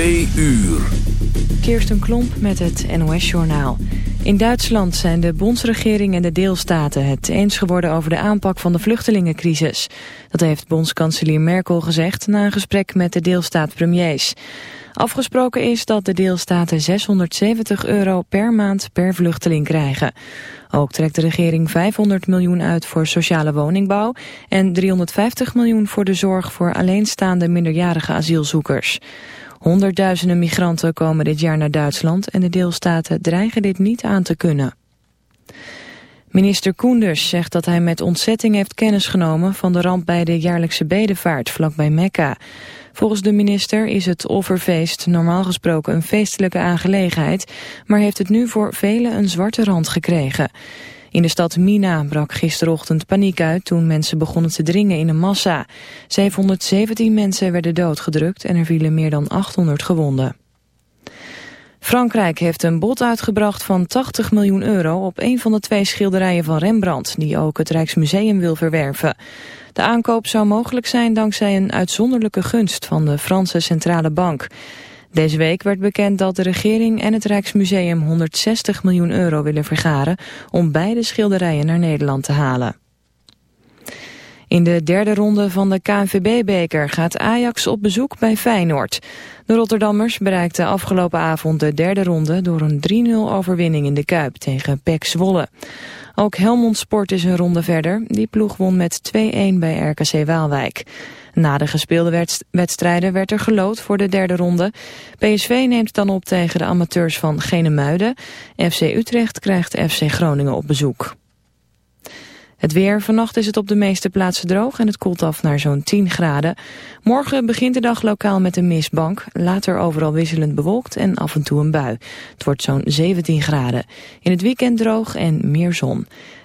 Twee uur. Kirsten Klomp met het NOS-journaal. In Duitsland zijn de bondsregering en de deelstaten het eens geworden over de aanpak van de vluchtelingencrisis. Dat heeft bondskanselier Merkel gezegd na een gesprek met de deelstaat-premiers. Afgesproken is dat de deelstaten 670 euro per maand per vluchteling krijgen. Ook trekt de regering 500 miljoen uit voor sociale woningbouw... en 350 miljoen voor de zorg voor alleenstaande minderjarige asielzoekers. Honderdduizenden migranten komen dit jaar naar Duitsland... en de deelstaten dreigen dit niet aan te kunnen. Minister Koenders zegt dat hij met ontzetting heeft kennis genomen... van de ramp bij de jaarlijkse bedevaart vlakbij Mekka. Volgens de minister is het offerfeest normaal gesproken een feestelijke aangelegenheid, maar heeft het nu voor velen een zwarte rand gekregen. In de stad Mina brak gisterochtend paniek uit toen mensen begonnen te dringen in een massa. 717 mensen werden doodgedrukt en er vielen meer dan 800 gewonden. Frankrijk heeft een bod uitgebracht van 80 miljoen euro op een van de twee schilderijen van Rembrandt, die ook het Rijksmuseum wil verwerven. De aankoop zou mogelijk zijn dankzij een uitzonderlijke gunst van de Franse Centrale Bank. Deze week werd bekend dat de regering en het Rijksmuseum 160 miljoen euro willen vergaren om beide schilderijen naar Nederland te halen. In de derde ronde van de KNVB-beker gaat Ajax op bezoek bij Feyenoord. De Rotterdammers bereikten afgelopen avond de derde ronde door een 3-0 overwinning in de Kuip tegen PEC Zwolle. Ook Helmond Sport is een ronde verder. Die ploeg won met 2-1 bij RKC Waalwijk. Na de gespeelde wedstrijden werd er gelood voor de derde ronde. PSV neemt dan op tegen de amateurs van Genemuiden. FC Utrecht krijgt FC Groningen op bezoek. Het weer. Vannacht is het op de meeste plaatsen droog en het koelt af naar zo'n 10 graden. Morgen begint de dag lokaal met een mistbank. Later overal wisselend bewolkt en af en toe een bui. Het wordt zo'n 17 graden. In het weekend droog en meer zon.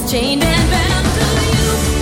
chained and bound to you.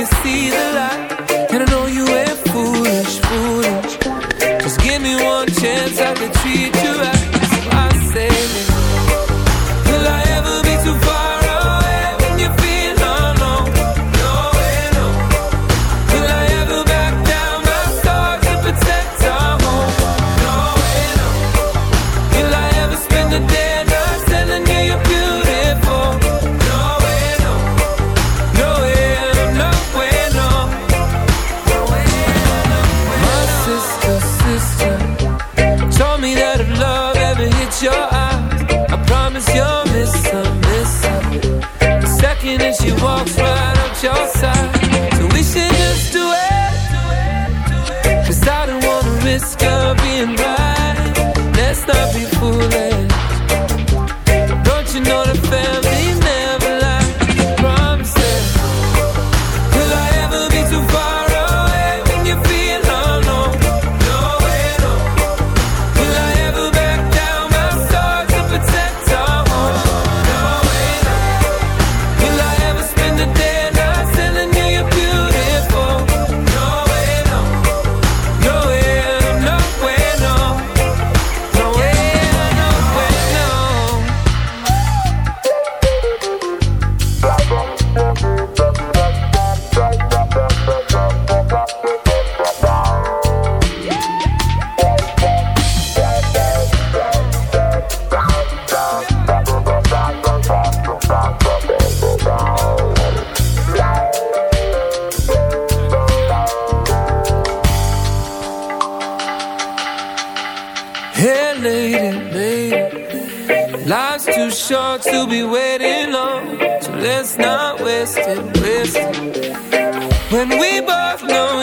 you see the light? Too short to be waiting on. So let's not waste it, waste it. When we both know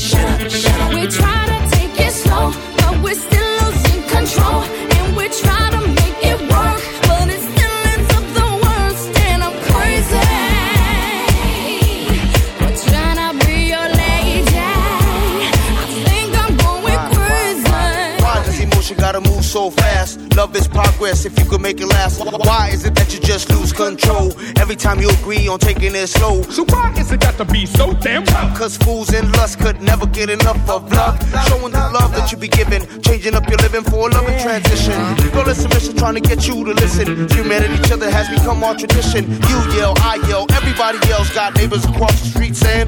so fast? Love is progress if you could make it last. Why is it that you just lose control every time you agree on taking it slow? So why is it got to be so damn tough? Cause fools in lust could never get enough of love. Showing the love that you be giving, changing up your living for a loving transition. Girl, it's a mission trying to get you to listen. Humanity, each other has become our tradition. You yell, I yell, everybody else got neighbors across the street saying,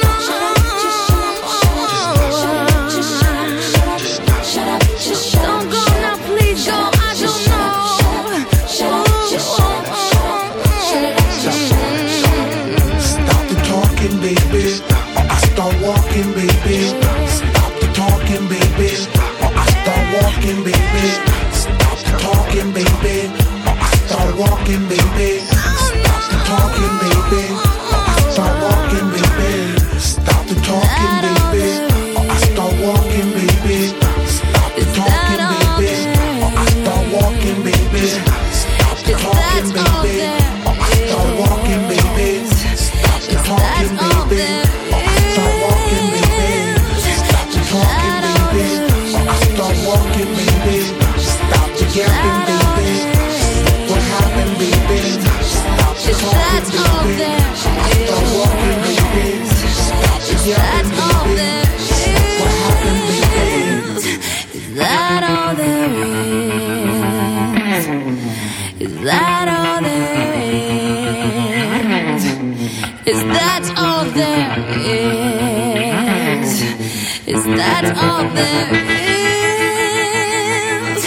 that's all there is.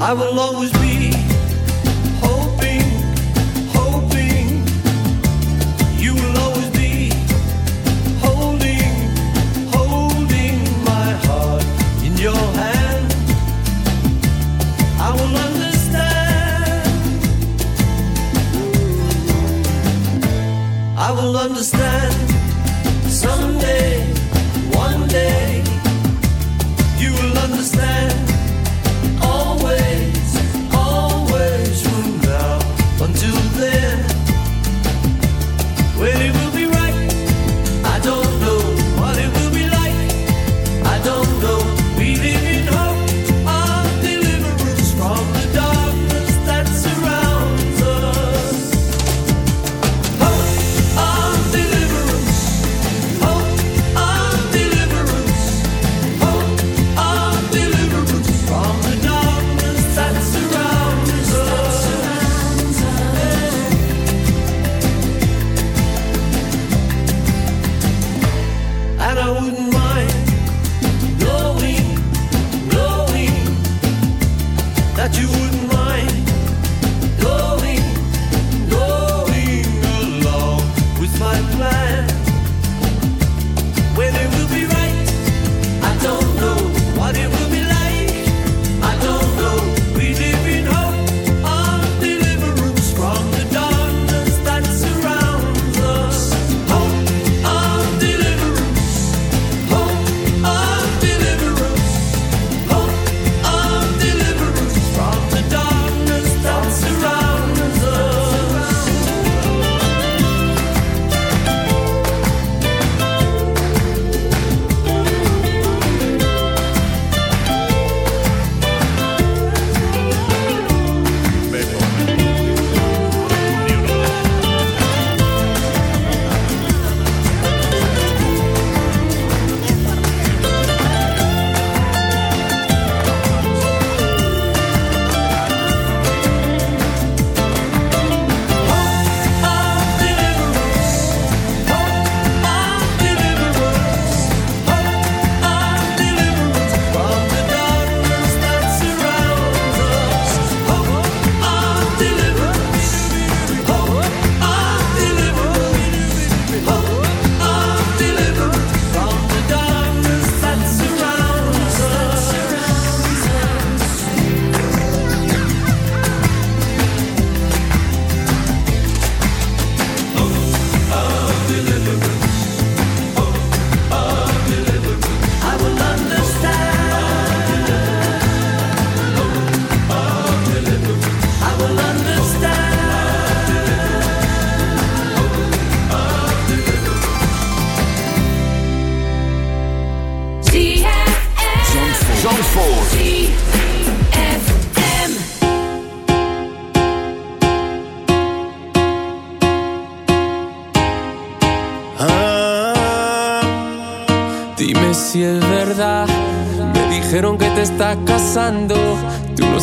I will always be.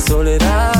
soledad.